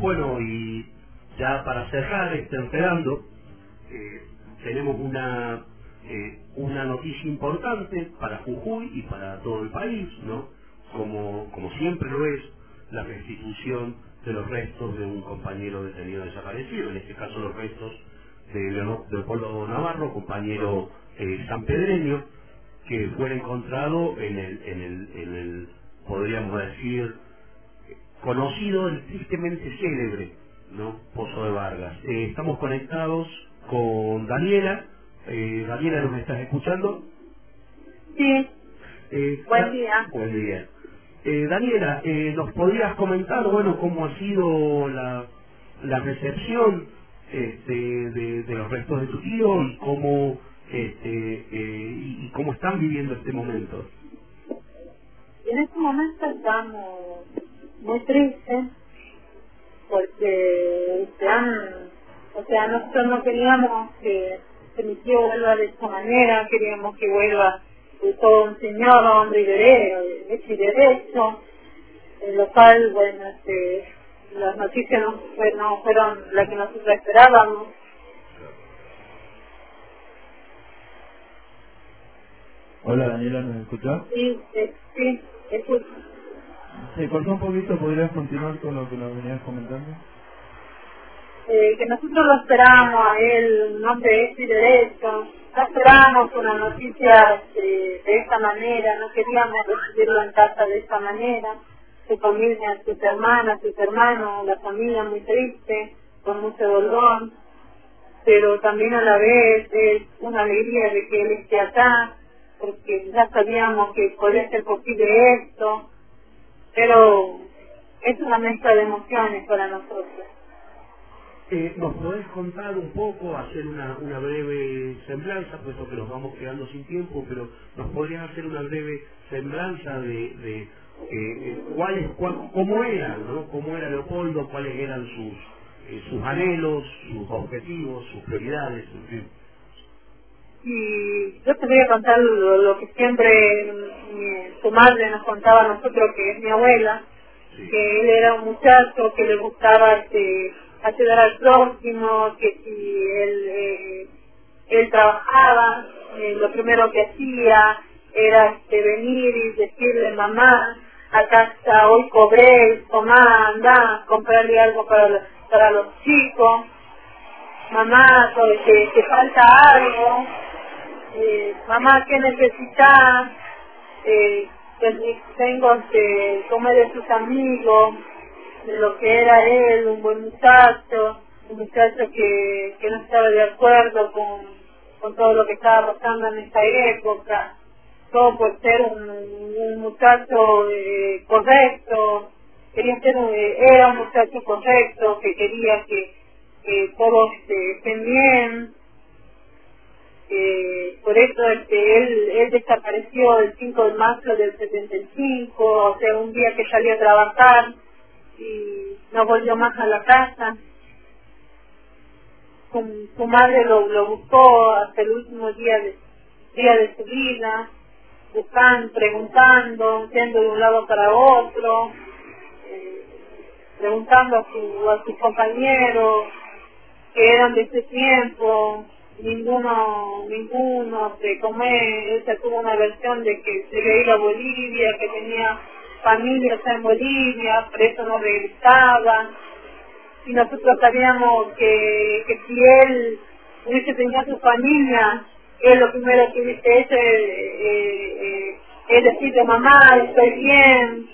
Bueno, y ya para cerrar este Enredando, eh, tenemos una, eh, una noticia importante para Jujuy y para todo el país, ¿no? Como, como siempre lo es, la restitución de los restos de un compañero detenido desaparecido, en este caso los restos de Leopoldo Navarro, compañero eh, sanpedreño, que fue encontrado en el, en el, en el, podríamos decir, conocido, el tristemente célebre, ¿no? Pozo de Vargas. Eh, estamos conectados con Daniela. Eh, Daniela, ¿nos estás escuchando? Sí, Eh, Buen día. Buen día. Eh, Daniela, eh, ¿nos podrías comentar, bueno, cómo ha sido la, la recepción este, de, de los restos de tu tío y cómo, este, eh, y, cómo están viviendo este momento? en este momento estamos muy tristes porque han, o sea, nosotros no queríamos que, que mi tío vuelva de esta manera, queríamos que vuelva todo un señor, hombre y derecho, hecho y en lo cual, bueno, este, las noticias no, fue- no fueron las que nosotros esperábamos. Hola Daniela, ¿nos escuchás? Sí, eh, sí, escucho. Se cortó un poquito, ¿podrías continuar con lo que nos venías comentando? eh, que nosotros lo esperábamos a él, hombre hecho y derecho, no esperábamos una noticia eh, de esta manera, no queríamos recibirlo en casa de esta manera, su familia, sus hermanas, sus hermanos, la familia muy triste, con mucho dolor, pero también a la vez es una alegría de que él esté acá, porque ya sabíamos que podía ser posible esto, pero es una mezcla de emociones para nosotros. Eh, ¿Nos podés contar un poco, hacer una, una breve semblanza, puesto que nos vamos quedando sin tiempo, pero nos podrías hacer una breve semblanza de, de eh, eh, cuáles, cuál- cómo era, ¿no? Cómo era Leopoldo, cuáles eran sus, eh, sus anhelos, sus objetivos, sus prioridades, en fin. Y yo te voy a contar lo, lo que siempre mi- su madre nos contaba a nosotros, que es mi abuela, Sí. que él era un muchacho que le gustaba este, ayudar al próximo, que si él, eh, él trabajaba, eh, lo primero que hacía era este, venir y decirle, mamá, acá está, hoy cobré, tomá, anda, comprarle algo para, los- para los chicos, mamá, pues, te, te falta algo, eh, mamá, ¿qué necesitas? Eh, pues, tengo este, comer de sus amigos, de lo que era él, un buen muchacho, un muchacho que, que no estaba de acuerdo con, con todo lo que estaba pasando en esta época, todo por ser un, muchacho eh, correcto, quería ser un- eh, era un muchacho correcto, que quería que, que todos estén bien, por eso este, él, él desapareció el 5 de marzo del 75, o sea, un día que salió a trabajar y no volvió más a la casa. Su, madre lo, buscó hasta el último día de, día de su vida, buscando, preguntando, yendo de un lado para otro, eh, preguntando a, a sus compañeros que eran de ese tiempo, ninguno, ninguno se come, ella tuvo una versión de que se iba a Bolivia, que tenía familia allá en Bolivia, por eso no regresaba, y nosotros sabíamos que, que si él hubiese tenido su familia, él lo primero que hubiese hecho eh, eh, es decirle, mamá, estoy bien,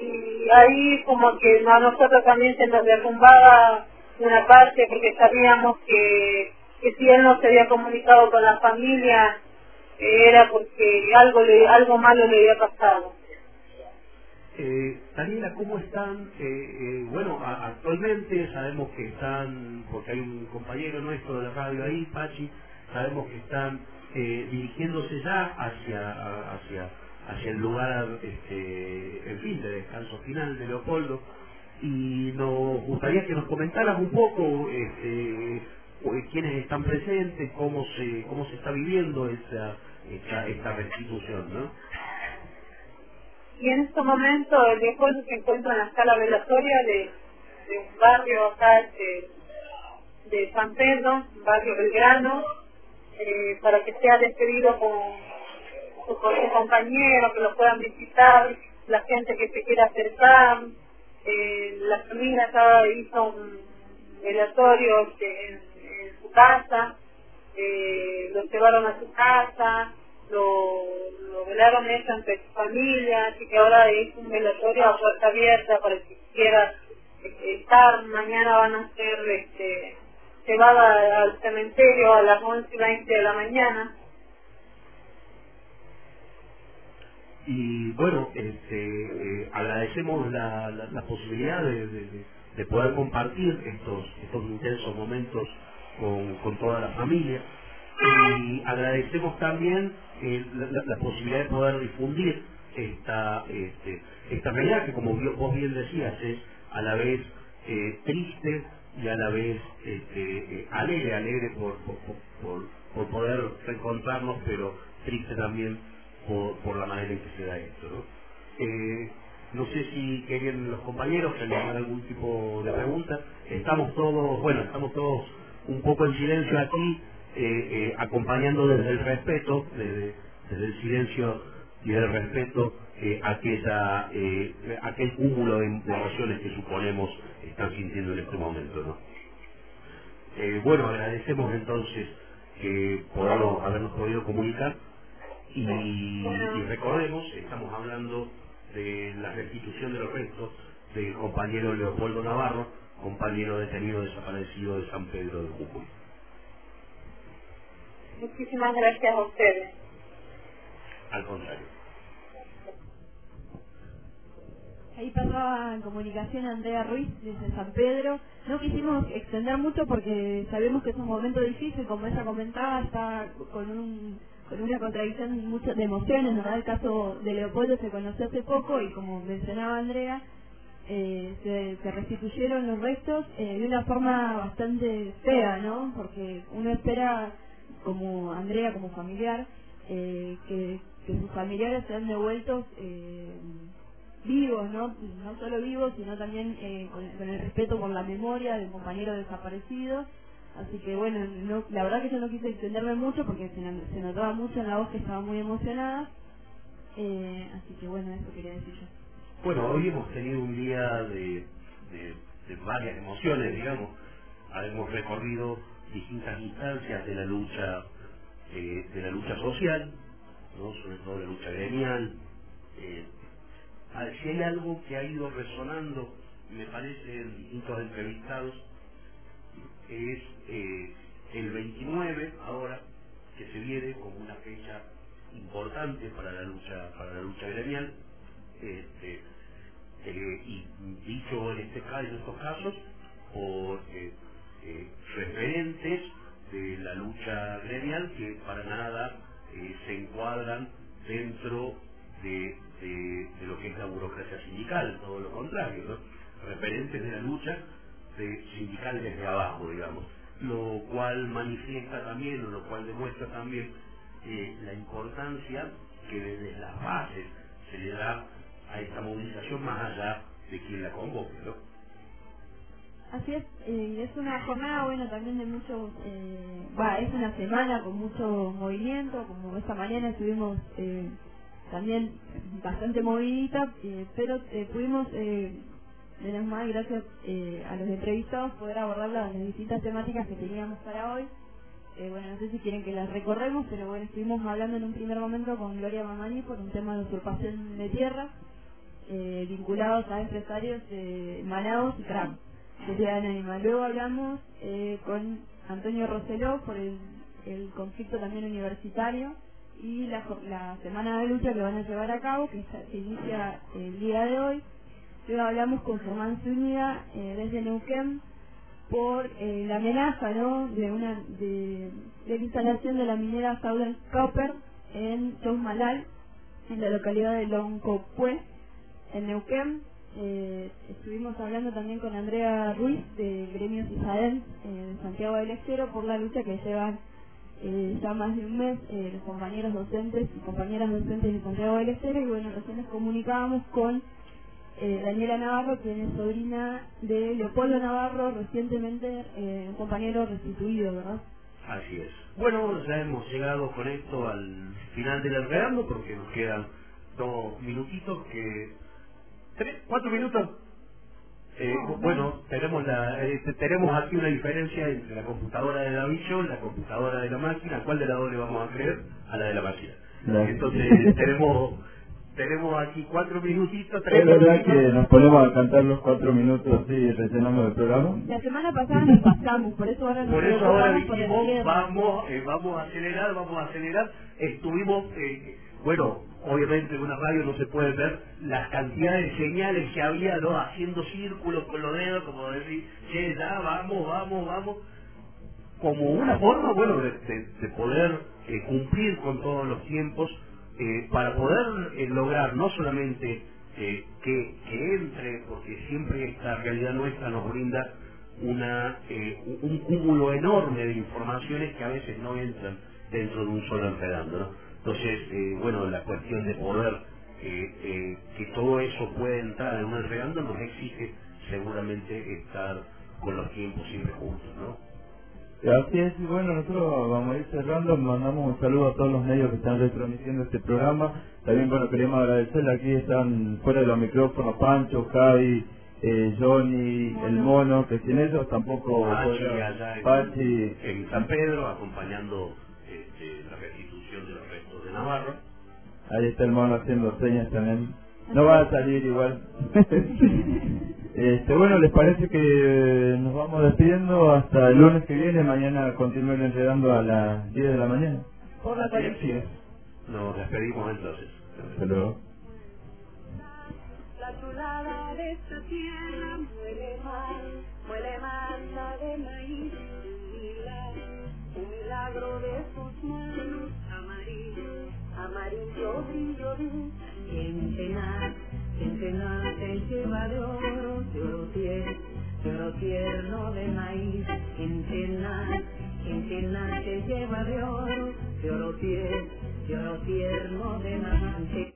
y ahí como que a nosotros también se nos derrumbaba una parte porque sabíamos que, que si él no se había comunicado con la familia eh, era porque algo le, algo malo le había pasado. Eh, Daniela, ¿cómo están? Eh, bueno, actualmente sabemos que están, porque hay un compañero nuestro de la radio ahí, Pachi, sabemos que están dirigiéndose ya hacia, hacia, hacia el lugar, este, en fin, de descanso final de Leopoldo, y nos gustaría que nos comentaras un poco este, quiénes están presentes, cómo se, cómo se está viviendo esa, esta, restitución, ¿no? Y en este momento el viejo se encuentra en la sala velatoria de, de un barrio acá de, de San Pedro, barrio Belgrano, eh, para que sea despedido con, con su compañero, que lo puedan visitar, la gente que se quiera acercar. Eh, la familia acá hizo un velatorio este, en, casa, eh, lo llevaron a su casa, lo, lo velaron eso entre su familia, así que ahora es un velatorio a puerta abierta para que quiera este, estar, mañana van a ser este, llevada al cementerio a las 11 y 20 de la mañana. Y bueno, este, eh, agradecemos la, la, la posibilidad de, de, de, poder compartir estos, estos intensos momentos con, con toda la familia y agradecemos también eh, la, posibilidad de poder difundir esta, este, esta que como vos bien decías es a la vez eh, triste y a la vez este, eh, alegre, alegre por, por, poder reencontrarnos, pero triste también por, por la manera en que se da esto. ¿no? Eh, no sé si querían los compañeros hagan algún tipo de pregunta. Estamos todos, bueno, estamos todos un poco en silencio aquí, eh, eh, acompañando desde el respeto, desde, el silencio y el respeto, eh, aquella, aquel cúmulo de, emociones que suponemos están sintiendo en este momento. ¿no? bueno, agradecemos entonces que habernos podido comunicar y, y recordemos, estamos hablando de la restitución de los restos del compañero Leopoldo Navarro, compañero detenido desaparecido de San Pedro de Jujuy. Muchísimas gracias a ustedes. Al contrario. Ahí pasaba en comunicación Andrea Ruiz desde San Pedro. No quisimos extender mucho porque sabemos que es un momento difícil, como ella comentaba, está con un con una contradicción mucho de emociones, ¿verdad? El caso de Leopoldo se conoció hace poco y como mencionaba Andrea, eh, se, restituyeron los restos eh, de una forma bastante fea, ¿no? Porque uno espera, como Andrea, como familiar, eh, que, sus familiares sean devueltos vivos, ¿no? No solo vivos, sino también con, con, el respeto por la memoria del compañero desaparecido. Así que bueno, no, la verdad que yo no quise extenderme mucho porque se, se notaba mucho en la voz que estaba muy emocionada. así que bueno, eso quería decir yo. Bueno, hoy hemos tenido un día de, varias emociones, digamos. Hemos recorrido distintas instancias de la lucha eh, de la lucha social, ¿no? sobre todo la lucha gremial. Eh, si hay algo que ha ido resonando, me parece, en distintos entrevistados, es eh, el 29 ahora, que se viene como una fecha importante para la lucha para la lucha gremial. Este, eh, y dicho en este caso, en estos casos, por eh, eh, referentes de la lucha gremial que para nada se encuadran dentro de, lo que es la burocracia sindical, todo lo contrario, referentes de la lucha de sindical desde abajo, digamos, lo cual manifiesta también, lo cual demuestra también la importancia que desde las bases se le da a esta movilización más allá de quien la convoque, ¿no? Así es, eh, es una jornada, bueno, también de muchos, eh, va, es una semana con mucho movimiento, como esta mañana estuvimos eh, también bastante movidita, eh, pero eh, pudimos, eh, menos mal, gracias a los entrevistados, poder abordar las, las distintas temáticas que teníamos para hoy. Eh, bueno, no sé si quieren que las recorremos, pero bueno, estuvimos hablando en un primer momento con Gloria Mamani por un tema de usurpación de tierra, eh, vinculados a empresarios de Manaus y CRAM, de Ciudad Anónima. Luego hablamos eh, con Antonio Roseló por el, el, conflicto también universitario y la, la, semana de lucha que van a llevar a cabo, que se inicia el día de hoy. Luego hablamos con Germán Zúñiga eh, desde Neuquén por eh, la amenaza ¿no? de una de, de la instalación de la minera Southern Copper en Chosmalal, en la localidad de Loncopué en Neuquén. Eh, estuvimos hablando también con Andrea Ruiz de Gremio Cisadén eh, de Santiago del Estero por la lucha que llevan eh, ya más de un mes eh, los compañeros docentes y compañeras docentes de Santiago del Estero y bueno, recién nos comunicábamos con eh, Daniela Navarro, quien es sobrina de Leopoldo Navarro, recientemente un compañero restituido, ¿verdad? Así es. Bueno, ya hemos llegado con esto al final del enredando porque nos quedan dos minutitos que... ¿Tres? ¿Cuatro minutos? Eh, bueno, tenemos la, eh, tenemos aquí una diferencia entre la computadora de la visión, la computadora de la máquina. ¿Cuál de las dos le vamos a creer? A la de la máquina. Entonces tenemos tenemos aquí cuatro minutitos, tres Es verdad minutitos. que nos ponemos a cantar los cuatro minutos así rellenamos el programa. La semana pasada nos pasamos, por eso ahora nos Por eso ahora por dijimos, vamos, eh, vamos a acelerar, vamos a acelerar. Estuvimos, eh, bueno, obviamente en una radio no se pueden ver las cantidades de señales que había. Haciendo círculos con los dedos, como decir, che, ya, vamos, vamos, vamos. Como una forma, bueno, de, de- de poder eh, cumplir con todos los tiempos, eh, para poder eh, lograr no solamente que, entre, porque siempre esta realidad nuestra nos brinda una, un un cúmulo enorme de informaciones que a veces no entran dentro de un solo enredando. ¿no? Entonces, eh, bueno, la cuestión de poder eh, eh, que todo eso pueda entrar en un enredando nos exige seguramente estar con los tiempos siempre juntos. ¿no? Así es, y bueno, nosotros vamos a ir cerrando, mandamos un saludo a todos los medios que están retransmitiendo este programa. También, bueno, queremos agradecerle, aquí están fuera de los micrófonos Pancho, Javi, eh, Johnny, el mono, que sin ellos tampoco Pachi allá en, Pachi, en San Pedro acompañando este, la restitución de los Navarro. ahí está el mono haciendo señas también. No va a salir igual. este, bueno, ¿les parece que nos vamos despidiendo hasta el lunes que viene? Mañana continúen enredando a las 10 de la mañana. Por la colección. Nos despedimos entonces. Hasta luego. La chulada de esta tierra muele mal, muele masa de maíz, un milagro, un milagro de sus manos, amarillo, amarillo brillo luz, centenar, centenar se lleva de oro, de oro tierno, de oro tierno de maíz, centenar, centenar se lleva de oro, de oro tierno, de oro tierno de maíz.